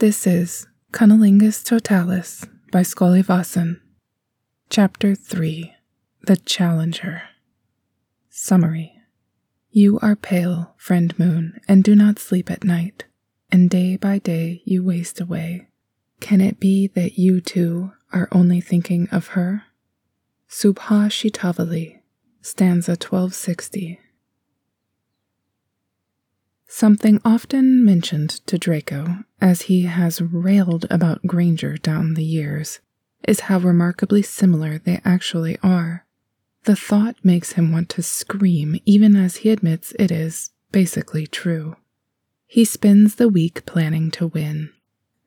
This is Cunnilingus Totalis by Scully Vossen. Chapter 3 The Challenger. Summary You are pale, friend moon, and do not sleep at night, and day by day you waste away. Can it be that you too are only thinking of her? Subhashitavali, stanza 1260. Something often mentioned to Draco, as he has railed about Granger down the years, is how remarkably similar they actually are. The thought makes him want to scream, even as he admits it is basically true. He spends the week planning to win.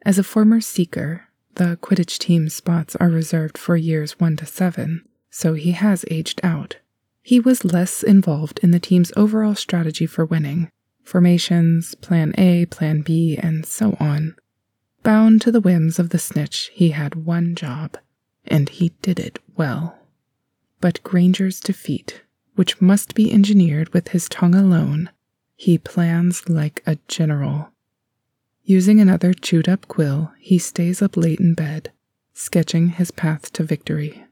As a former seeker, the Quidditch team's spots are reserved for years 1 to 7, so he has aged out. He was less involved in the team's overall strategy for winning formations, plan A, plan B, and so on. Bound to the whims of the snitch, he had one job, and he did it well. But Granger's defeat, which must be engineered with his tongue alone, he plans like a general. Using another chewed up quill, he stays up late in bed, sketching his path to victory.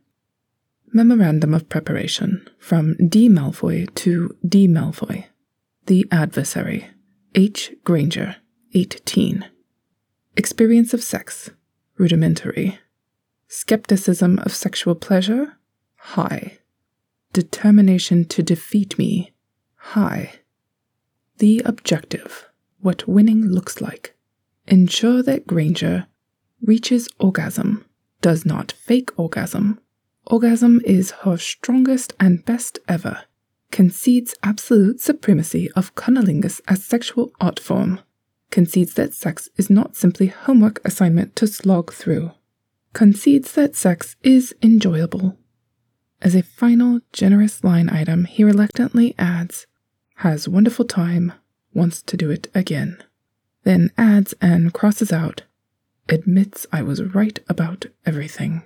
Memorandum of Preparation from D. Malfoy to D. Malfoy. The Adversary. H. Granger, 18. Experience of sex. Rudimentary. Skepticism of sexual pleasure. High. Determination to defeat me. High. The objective. What winning looks like. Ensure that Granger reaches orgasm, does not fake orgasm. Orgasm is her strongest and best ever concedes absolute supremacy of cunnilingus as sexual art form, concedes that sex is not simply homework assignment to slog through, concedes that sex is enjoyable. As a final generous line item, he reluctantly adds, has wonderful time, wants to do it again. Then adds and crosses out, admits I was right about everything.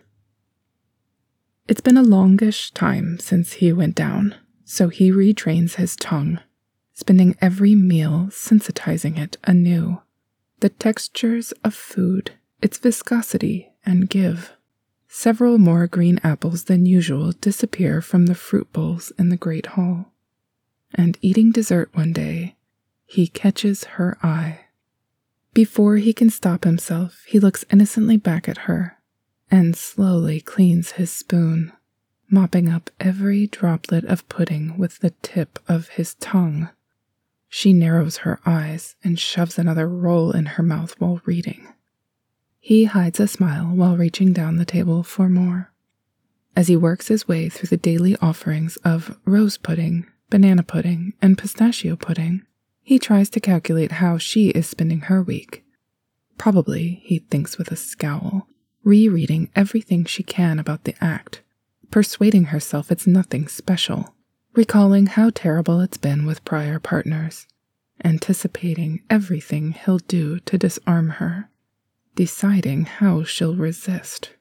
It's been a longish time since he went down so he retrains his tongue, spending every meal sensitizing it anew. The textures of food, its viscosity and give. Several more green apples than usual disappear from the fruit bowls in the great hall. And eating dessert one day, he catches her eye. Before he can stop himself, he looks innocently back at her and slowly cleans his spoon mopping up every droplet of pudding with the tip of his tongue. She narrows her eyes and shoves another roll in her mouth while reading. He hides a smile while reaching down the table for more. As he works his way through the daily offerings of rose pudding, banana pudding, and pistachio pudding, he tries to calculate how she is spending her week. Probably, he thinks with a scowl, rereading everything she can about the act persuading herself it's nothing special, recalling how terrible it's been with prior partners, anticipating everything he'll do to disarm her, deciding how she'll resist.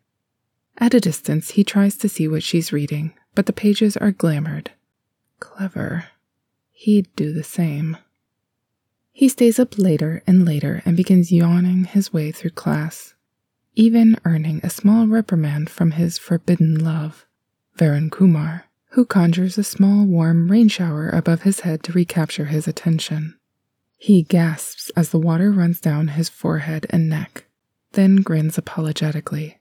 At a distance, he tries to see what she's reading, but the pages are glamored. Clever. He'd do the same. He stays up later and later and begins yawning his way through class, even earning a small reprimand from his forbidden love. Varun Kumar, who conjures a small warm rain shower above his head to recapture his attention. He gasps as the water runs down his forehead and neck, then grins apologetically,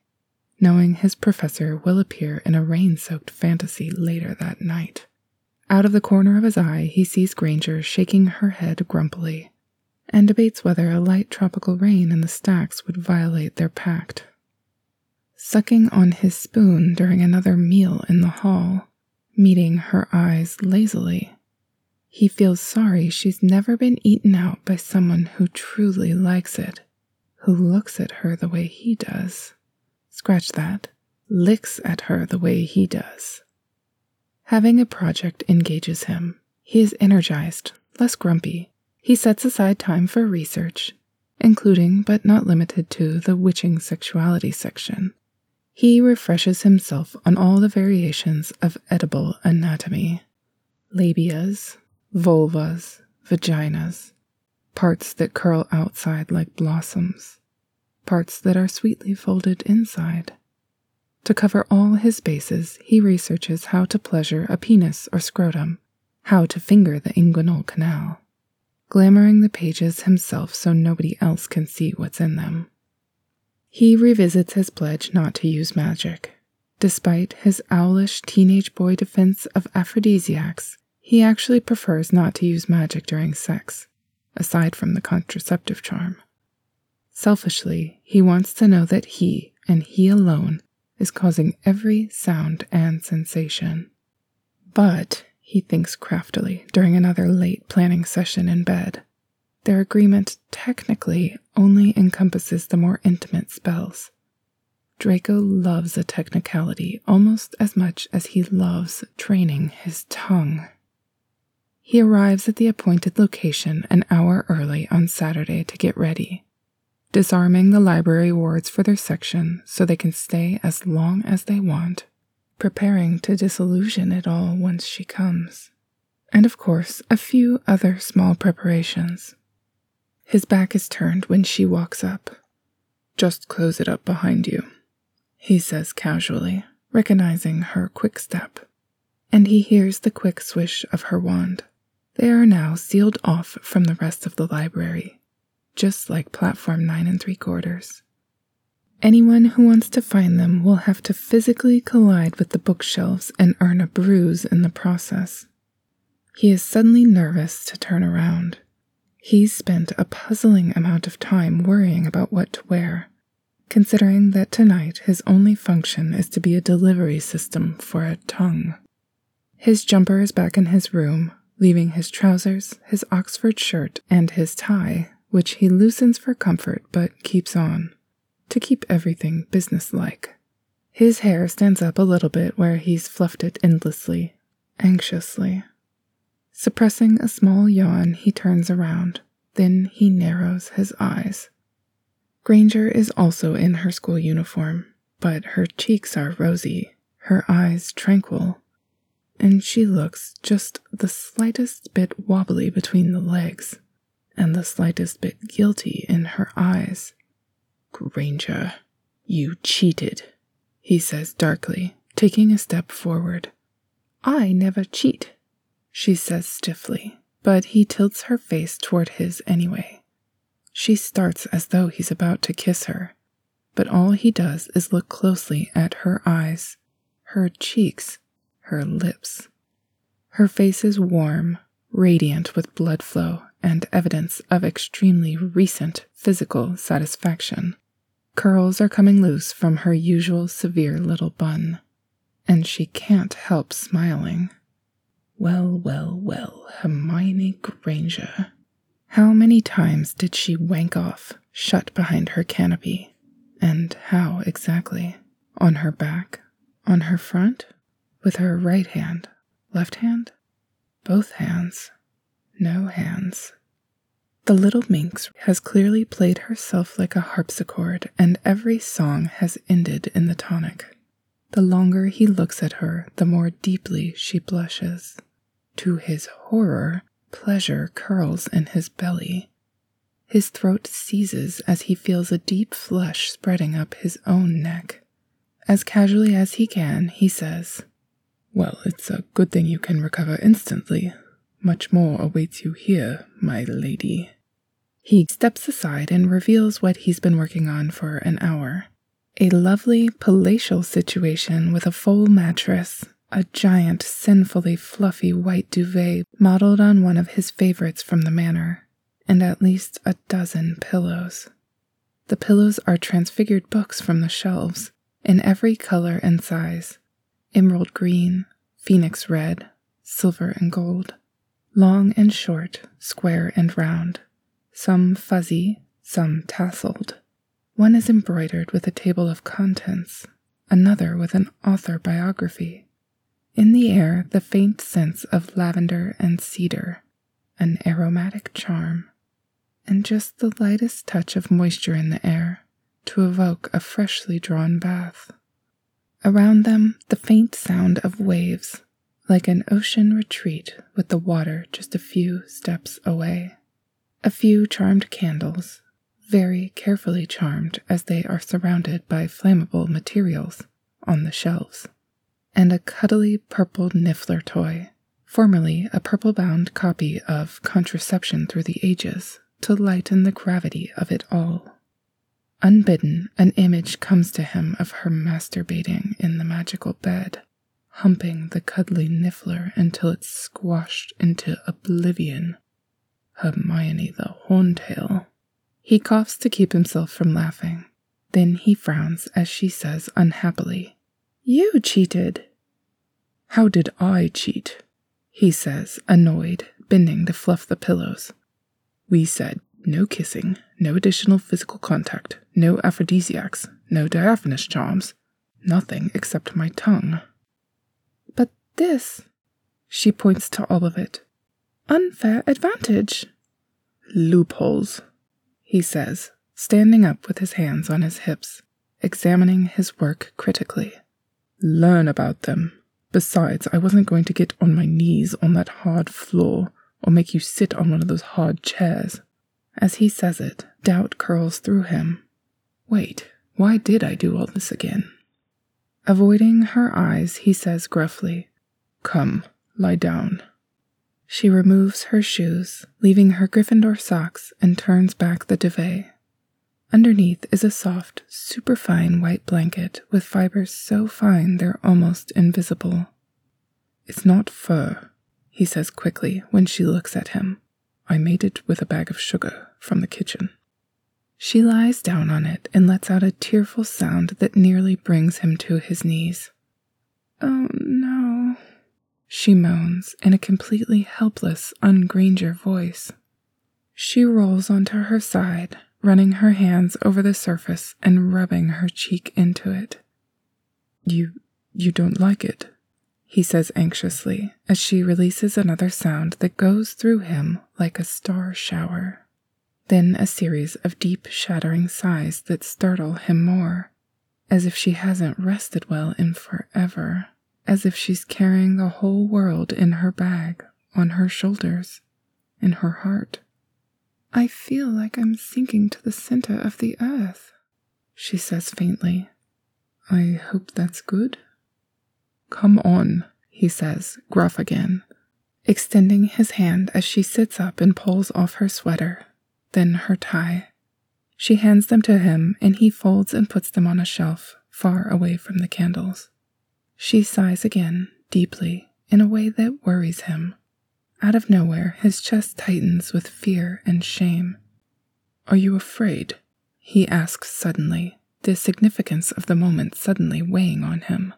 knowing his professor will appear in a rain soaked fantasy later that night. Out of the corner of his eye, he sees Granger shaking her head grumpily and debates whether a light tropical rain in the stacks would violate their pact sucking on his spoon during another meal in the hall, meeting her eyes lazily. He feels sorry she's never been eaten out by someone who truly likes it, who looks at her the way he does. Scratch that, licks at her the way he does. Having a project engages him. He is energized, less grumpy. He sets aside time for research, including but not limited to the witching sexuality section he refreshes himself on all the variations of edible anatomy labias, vulvas, vaginas, parts that curl outside like blossoms, parts that are sweetly folded inside. To cover all his bases, he researches how to pleasure a penis or scrotum, how to finger the inguinal canal, glamoring the pages himself so nobody else can see what's in them. He revisits his pledge not to use magic. Despite his owlish teenage boy defense of aphrodisiacs, he actually prefers not to use magic during sex, aside from the contraceptive charm. Selfishly, he wants to know that he, and he alone, is causing every sound and sensation. But, he thinks craftily during another late planning session in bed, their agreement technically only encompasses the more intimate spells. Draco loves a technicality almost as much as he loves training his tongue. He arrives at the appointed location an hour early on Saturday to get ready, disarming the library wards for their section so they can stay as long as they want, preparing to disillusion it all once she comes. And of course, a few other small preparations. His back is turned when she walks up. Just close it up behind you, he says casually, recognizing her quick step. And he hears the quick swish of her wand. They are now sealed off from the rest of the library, just like platform nine and three quarters. Anyone who wants to find them will have to physically collide with the bookshelves and earn a bruise in the process. He is suddenly nervous to turn around. He's spent a puzzling amount of time worrying about what to wear, considering that tonight his only function is to be a delivery system for a tongue. His jumper is back in his room, leaving his trousers, his Oxford shirt, and his tie, which he loosens for comfort but keeps on, to keep everything businesslike. His hair stands up a little bit where he's fluffed it endlessly, anxiously. Suppressing a small yawn, he turns around. Then he narrows his eyes. Granger is also in her school uniform, but her cheeks are rosy, her eyes tranquil, and she looks just the slightest bit wobbly between the legs and the slightest bit guilty in her eyes. Granger, you cheated, he says darkly, taking a step forward. I never cheat, she says stiffly, but he tilts her face toward his anyway. She starts as though he's about to kiss her, but all he does is look closely at her eyes, her cheeks, her lips. Her face is warm, radiant with blood flow and evidence of extremely recent physical satisfaction. Curls are coming loose from her usual severe little bun, and she can't help smiling. Well, well, well, Hermione Granger. How many times did she wank off, shut behind her canopy? And how exactly? On her back? On her front? With her right hand? Left hand? Both hands? No hands. The little minx has clearly played herself like a harpsichord, and every song has ended in the tonic. The longer he looks at her, the more deeply she blushes. To his horror, pleasure curls in his belly. His throat seizes as he feels a deep flush spreading up his own neck. As casually as he can, he says, Well, it's a good thing you can recover instantly. Much more awaits you here, my lady. He steps aside and reveals what he's been working on for an hour a lovely palatial situation with a full mattress, a giant, sinfully fluffy white duvet modeled on one of his favorites from the manor, and at least a dozen pillows. The pillows are transfigured books from the shelves, in every color and size emerald green, phoenix red, silver and gold, long and short, square and round, some fuzzy, some tasseled. One is embroidered with a table of contents, another with an author biography, in the air, the faint scents of lavender and cedar, an aromatic charm, and just the lightest touch of moisture in the air to evoke a freshly drawn bath. Around them, the faint sound of waves, like an ocean retreat with the water just a few steps away. A few charmed candles, very carefully charmed as they are surrounded by flammable materials on the shelves, and a cuddly purple Niffler toy, formerly a purple bound copy of Contraception Through the Ages, to lighten the gravity of it all. Unbidden, an image comes to him of her masturbating in the magical bed, humping the cuddly Niffler until it's squashed into oblivion. Hermione the Horntail. He coughs to keep himself from laughing. Then he frowns as she says unhappily, You cheated. How did I cheat? He says, annoyed, bending to fluff the pillows. We said no kissing, no additional physical contact, no aphrodisiacs, no diaphanous charms, nothing except my tongue. But this, she points to all of it. Unfair advantage. Loopholes, he says, standing up with his hands on his hips, examining his work critically. Learn about them. Besides, I wasn't going to get on my knees on that hard floor or make you sit on one of those hard chairs. As he says it, doubt curls through him. Wait, why did I do all this again? Avoiding her eyes, he says gruffly, Come, lie down. She removes her shoes, leaving her Gryffindor socks, and turns back the duvet. Underneath is a soft, superfine white blanket with fibers so fine they're almost invisible. It's not fur, he says quickly when she looks at him. I made it with a bag of sugar from the kitchen. She lies down on it and lets out a tearful sound that nearly brings him to his knees. Oh no, she moans in a completely helpless, ungranger voice. She rolls onto her side, running her hands over the surface and rubbing her cheek into it. You you don't like it? he says anxiously as she releases another sound that goes through him like a star shower. Then a series of deep, shattering sighs that startle him more, as if she hasn't rested well in forever, as if she's carrying the whole world in her bag, on her shoulders, in her heart. I feel like I'm sinking to the center of the earth, she says faintly. I hope that's good. Come on, he says, gruff again, extending his hand as she sits up and pulls off her sweater, then her tie. She hands them to him, and he folds and puts them on a shelf far away from the candles. She sighs again, deeply, in a way that worries him. Out of nowhere, his chest tightens with fear and shame. Are you afraid? He asks suddenly, the significance of the moment suddenly weighing on him.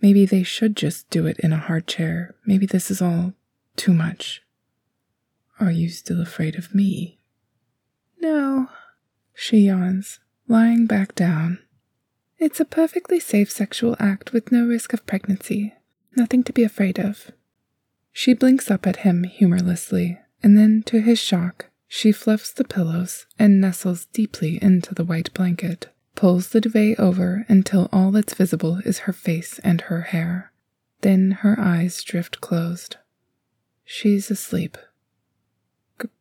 Maybe they should just do it in a hard chair. Maybe this is all too much. Are you still afraid of me? No, she yawns, lying back down. It's a perfectly safe sexual act with no risk of pregnancy. Nothing to be afraid of. She blinks up at him humorlessly, and then, to his shock, she fluffs the pillows and nestles deeply into the white blanket pulls the duvet over until all that's visible is her face and her hair. Then her eyes drift closed. She's asleep.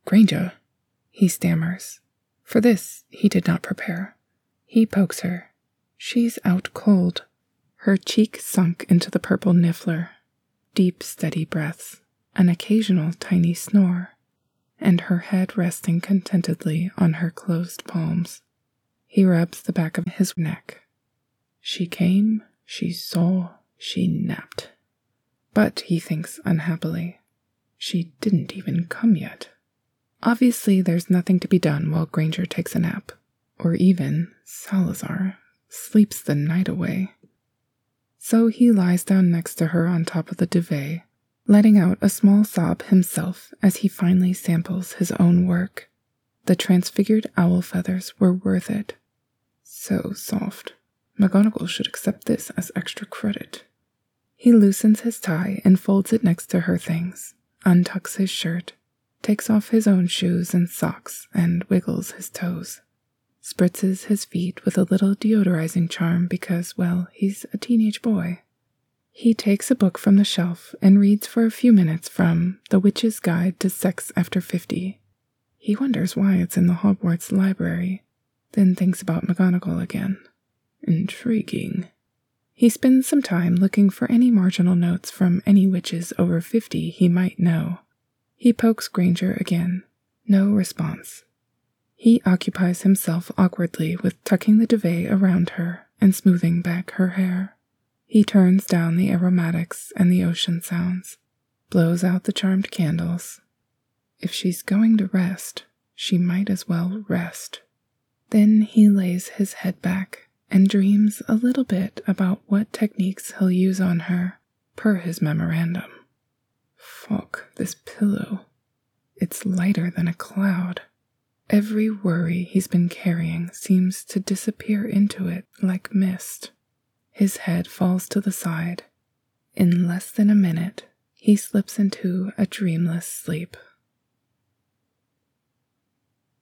Granger, he stammers. For this, he did not prepare. He pokes her. She's out cold. Her cheek sunk into the purple niffler. Deep, steady breaths, an occasional tiny snore, and her head resting contentedly on her closed palms. He rubs the back of his neck. She came, she saw, she napped. But, he thinks unhappily, she didn't even come yet. Obviously, there's nothing to be done while Granger takes a nap, or even Salazar sleeps the night away. So he lies down next to her on top of the duvet, letting out a small sob himself as he finally samples his own work. The transfigured owl feathers were worth it. So soft. McGonagall should accept this as extra credit. He loosens his tie and folds it next to her things, untucks his shirt, takes off his own shoes and socks, and wiggles his toes. Spritzes his feet with a little deodorizing charm because, well, he's a teenage boy. He takes a book from the shelf and reads for a few minutes from The Witch's Guide to Sex After Fifty. He wonders why it's in the Hogwarts library then thinks about McGonagall again. Intriguing. He spends some time looking for any marginal notes from any witches over fifty he might know. He pokes Granger again. No response. He occupies himself awkwardly with tucking the duvet around her and smoothing back her hair. He turns down the aromatics and the ocean sounds, blows out the charmed candles. If she's going to rest, she might as well rest. Then he lays his head back and dreams a little bit about what techniques he'll use on her, per his memorandum. Fuck, this pillow. It's lighter than a cloud. Every worry he's been carrying seems to disappear into it like mist. His head falls to the side. In less than a minute, he slips into a dreamless sleep.